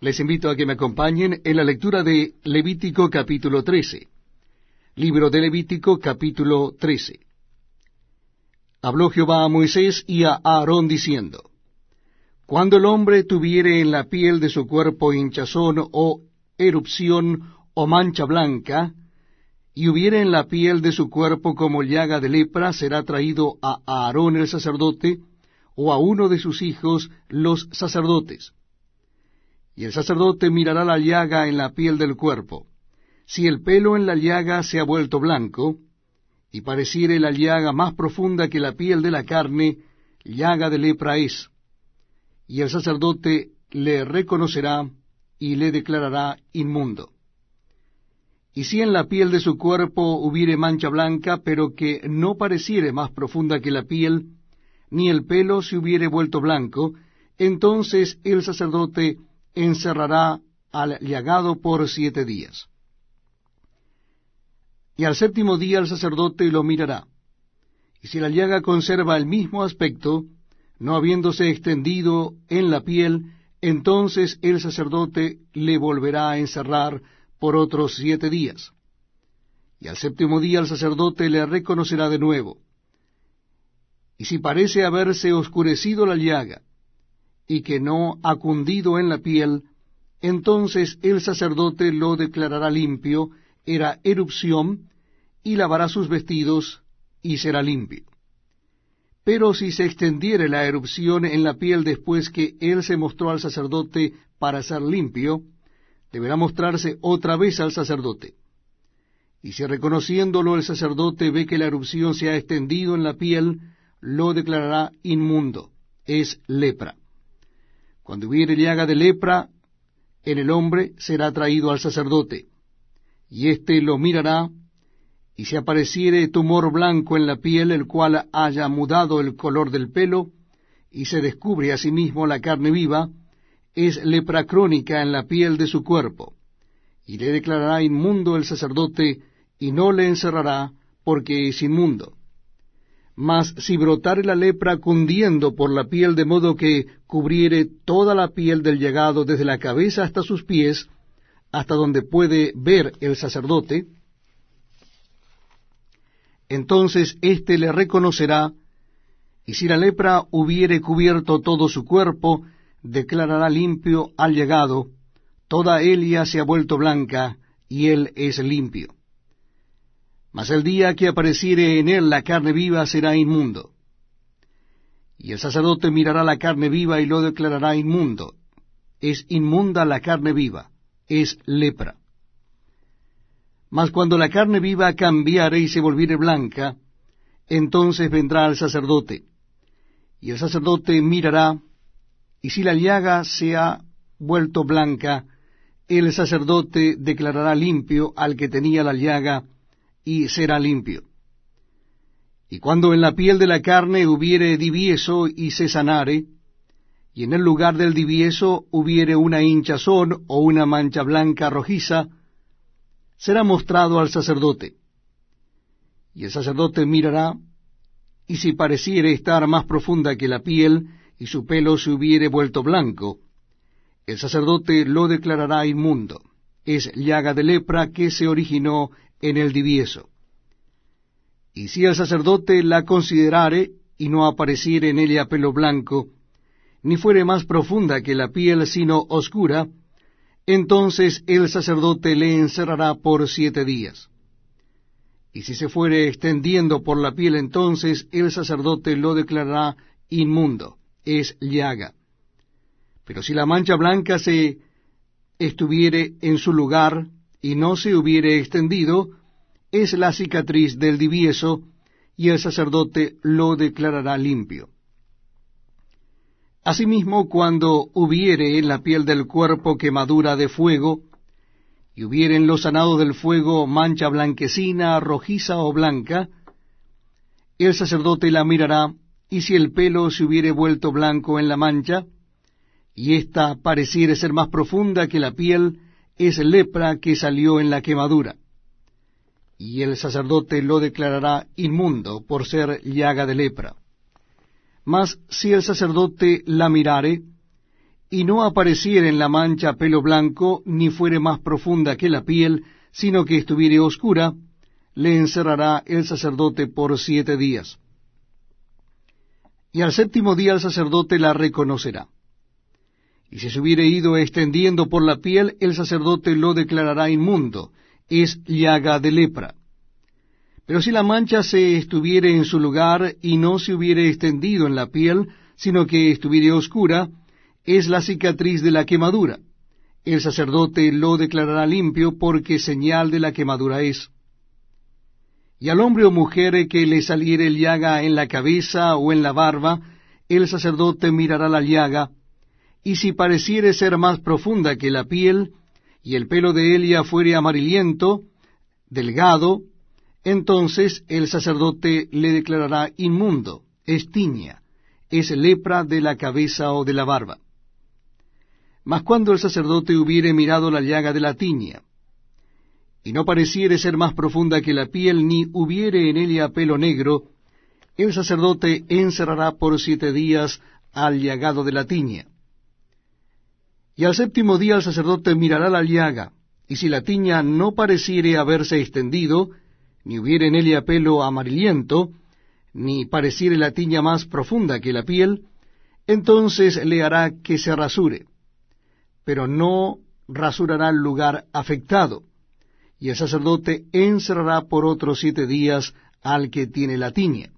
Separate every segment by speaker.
Speaker 1: Les invito a que me acompañen en la lectura de Levítico capítulo 13. Libro de Levítico capítulo 13. Habló Jehová a Moisés y a Aarón diciendo, Cuando el hombre tuviere en la piel de su cuerpo hinchazón o erupción o mancha blanca, y hubiere en la piel de su cuerpo como llaga de lepra, será traído a Aarón el sacerdote, o a uno de sus hijos los sacerdotes y el sacerdote mirará la llaga en la piel del cuerpo. Si el pelo en la llaga se ha vuelto blanco, y pareciere la llaga más profunda que la piel de la carne, llaga de lepra es. Y el sacerdote le reconocerá y le declarará inmundo. Y si en la piel de su cuerpo hubiere mancha blanca, pero que no pareciere más profunda que la piel, ni el pelo se hubiere vuelto blanco, entonces el sacerdote encerrará al llagado por siete días. Y al séptimo día el sacerdote lo mirará. Y si la llaga conserva el mismo aspecto, no habiéndose extendido en la piel, entonces el sacerdote le volverá a encerrar por otros siete días. Y al séptimo día el sacerdote le reconocerá de nuevo. Y si parece haberse oscurecido la llaga, y que no ha cundido en la piel, entonces el sacerdote lo declarará limpio, era erupción, y lavará sus vestidos, y será limpio. Pero si se extendiere la erupción en la piel después que él se mostró al sacerdote para ser limpio, deberá mostrarse otra vez al sacerdote. Y si reconociéndolo el sacerdote ve que la erupción se ha extendido en la piel, lo declarará inmundo, es lepra. Cuando hubiere llaga de lepra en el hombre, será traído al sacerdote, y éste lo mirará, y si apareciere tumor blanco en la piel, el cual haya mudado el color del pelo, y se descubre asimismo la carne viva, es lepra crónica en la piel de su cuerpo, y le declarará inmundo el sacerdote, y no le encerrará, porque es inmundo. Mas si brotare la lepra cundiendo por la piel de modo que cubriere toda la piel del llegado desde la cabeza hasta sus pies, hasta donde puede ver el sacerdote, entonces éste le reconocerá, y si la lepra hubiere cubierto todo su cuerpo, declarará limpio al llegado, toda Elia se ha vuelto blanca, y él es limpio mas el día que apareciere en él la carne viva será inmundo. Y el sacerdote mirará la carne viva y lo declarará inmundo. Es inmunda la carne viva, es lepra. Mas cuando la carne viva cambiare y se volviere blanca, entonces vendrá el sacerdote. Y el sacerdote mirará, y si la llaga se ha vuelto blanca, el sacerdote declarará limpio al que tenía la llaga, y será limpio. Y cuando en la piel de la carne hubiere divieso y se sanare, y en el lugar del divieso hubiere una hinchazón o una mancha blanca rojiza, será mostrado al sacerdote. Y el sacerdote mirará, y si pareciere estar más profunda que la piel, y su pelo se hubiere vuelto blanco, el sacerdote lo declarará inmundo. Es llaga de lepra que se originó en el divieso. Y si el sacerdote la considerare y no apareciere en ella pelo blanco, ni fuere más profunda que la piel sino oscura, entonces el sacerdote le encerrará por siete días. Y si se fuere extendiendo por la piel, entonces el sacerdote lo declarará inmundo, es llaga. Pero si la mancha blanca se estuviere en su lugar, y no se hubiere extendido, es la cicatriz del divieso, y el sacerdote lo declarará limpio. Asimismo, cuando hubiere en la piel del cuerpo quemadura de fuego, y hubiere en lo sanado del fuego mancha blanquecina, rojiza o blanca, el sacerdote la mirará, y si el pelo se hubiere vuelto blanco en la mancha, y ésta pareciere ser más profunda que la piel, es lepra que salió en la quemadura. Y el sacerdote lo declarará inmundo por ser llaga de lepra. Mas si el sacerdote la mirare, y no apareciere en la mancha pelo blanco, ni fuere más profunda que la piel, sino que estuviere oscura, le encerrará el sacerdote por siete días. Y al séptimo día el sacerdote la reconocerá. Y si se hubiere ido extendiendo por la piel, el sacerdote lo declarará inmundo, es llaga de lepra. Pero si la mancha se estuviere en su lugar y no se hubiere extendido en la piel, sino que estuviere oscura, es la cicatriz de la quemadura. El sacerdote lo declarará limpio porque señal de la quemadura es. Y al hombre o mujer que le saliere llaga en la cabeza o en la barba, el sacerdote mirará la llaga, y si pareciere ser más profunda que la piel, y el pelo de Elia fuere amarillento, delgado, entonces el sacerdote le declarará inmundo, es tiña, es lepra de la cabeza o de la barba. Mas cuando el sacerdote hubiere mirado la llaga de la tiña, y no pareciere ser más profunda que la piel, ni hubiere en ella pelo negro, el sacerdote encerrará por siete días al llagado de la tiña. Y al séptimo día el sacerdote mirará la llaga, y si la tiña no pareciere haberse extendido, ni hubiere en ella pelo amarillento, ni pareciere la tiña más profunda que la piel, entonces le hará que se rasure, pero no rasurará el lugar afectado, y el sacerdote encerrará por otros siete días al que tiene la tiña.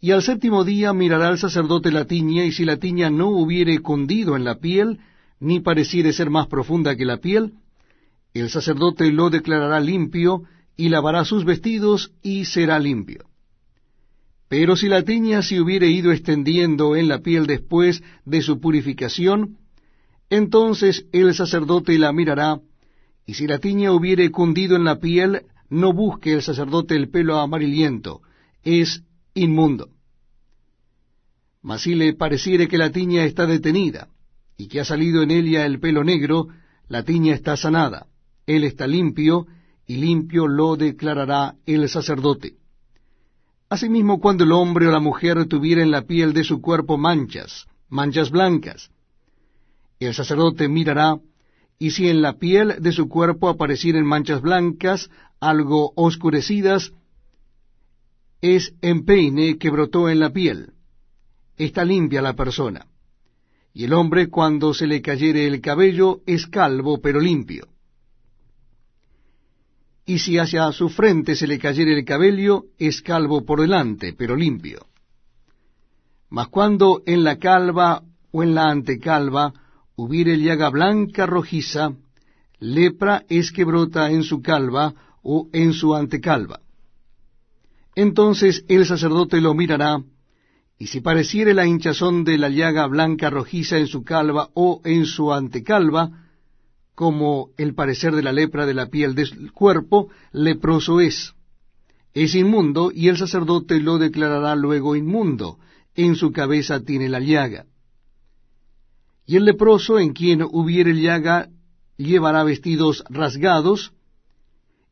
Speaker 1: Y al séptimo día mirará el sacerdote la tiña, y si la tiña no hubiere cundido en la piel, ni pareciere ser más profunda que la piel, el sacerdote lo declarará limpio, y lavará sus vestidos, y será limpio. Pero si la tiña se hubiere ido extendiendo en la piel después de su purificación, entonces el sacerdote la mirará, y si la tiña hubiere cundido en la piel, no busque el sacerdote el pelo amarillento, es inmundo. Mas si le pareciere que la tiña está detenida, y que ha salido en ella el pelo negro, la tiña está sanada, él está limpio, y limpio lo declarará el sacerdote. Asimismo, cuando el hombre o la mujer tuviera en la piel de su cuerpo manchas, manchas blancas, el sacerdote mirará, y si en la piel de su cuerpo aparecieren manchas blancas, algo oscurecidas, es empeine que brotó en la piel. Está limpia la persona. Y el hombre cuando se le cayere el cabello es calvo pero limpio. Y si hacia su frente se le cayere el cabello, es calvo por delante, pero limpio. Mas cuando en la calva o en la antecalva hubiere llaga blanca rojiza, lepra es que brota en su calva o en su antecalva. Entonces el sacerdote lo mirará, y si pareciere la hinchazón de la llaga blanca rojiza en su calva o en su antecalva, como el parecer de la lepra de la piel del cuerpo, leproso es. Es inmundo, y el sacerdote lo declarará luego inmundo, en su cabeza tiene la llaga. Y el leproso en quien hubiere llaga llevará vestidos rasgados,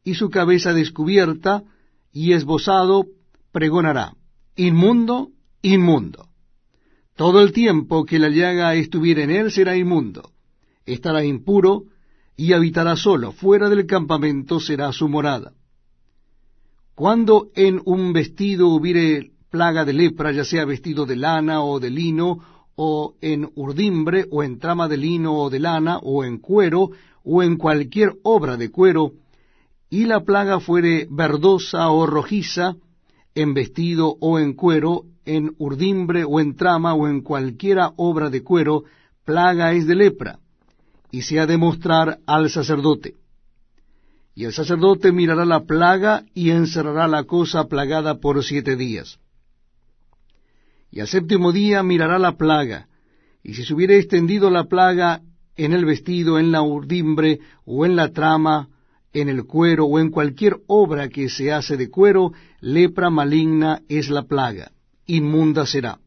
Speaker 1: y su cabeza descubierta, y esbozado pregonará, inmundo, inmundo. Todo el tiempo que la llaga estuviere en él será inmundo, estará impuro, y habitará solo, fuera del campamento será su morada. Cuando en un vestido hubiere plaga de lepra, ya sea vestido de lana o de lino, o en urdimbre, o en trama de lino o de lana, o en cuero, o en cualquier obra de cuero, y la plaga fuere verdosa o rojiza, en vestido o en cuero, en urdimbre o en trama o en cualquiera obra de cuero, plaga es de lepra, y se ha de mostrar al sacerdote. Y el sacerdote mirará la plaga y encerrará la cosa plagada por siete días. Y al séptimo día mirará la plaga, y si se hubiere extendido la plaga en el vestido, en la urdimbre, o en la trama, en el cuero, o en cualquier obra que se hace de cuero, lepra maligna es la plaga, inmunda será.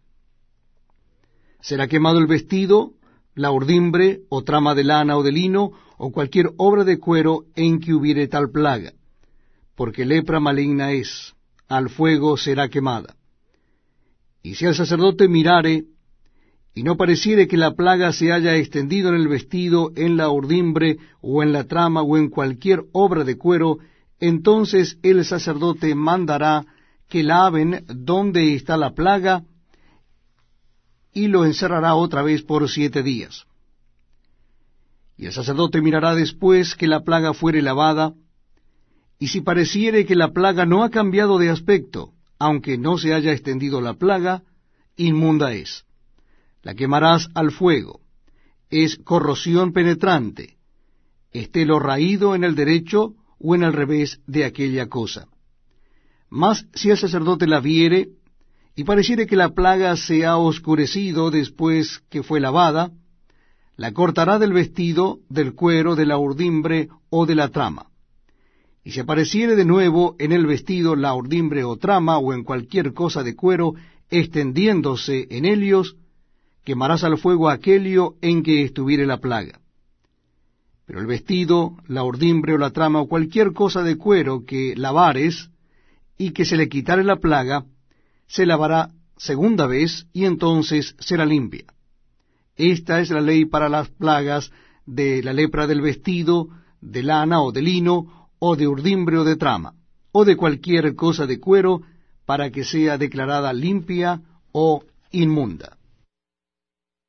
Speaker 1: Será quemado el vestido, la urdimbre, o trama de lana o de lino, o cualquier obra de cuero en que hubiere tal plaga, porque lepra maligna es, al fuego será quemada. Y si el sacerdote mirare, y no pareciere que la plaga se haya extendido en el vestido, en la urdimbre, o en la trama, o en cualquier obra de cuero, entonces el sacerdote mandará que laven donde está la plaga, y lo encerrará otra vez por siete días. Y el sacerdote mirará después que la plaga fuere lavada, y si pareciere que la plaga no ha cambiado de aspecto, aunque no se haya extendido la plaga, inmunda es la quemarás al fuego. Es corrosión penetrante. Esté lo raído en el derecho o en el revés de aquella cosa. Mas si el sacerdote la viere, y pareciere que la plaga se ha oscurecido después que fue lavada, la cortará del vestido, del cuero, de la urdimbre o de la trama. Y si apareciere de nuevo en el vestido la urdimbre o trama o en cualquier cosa de cuero extendiéndose en ellos, quemarás al fuego aquello en que estuviere la plaga. Pero el vestido, la urdimbre o la trama o cualquier cosa de cuero que lavares y que se le quitare la plaga, se lavará segunda vez y entonces será limpia. Esta es la ley para las plagas de la lepra del vestido, de lana o de lino, o de urdimbre o de trama, o de cualquier cosa de cuero, para que sea declarada limpia o inmunda.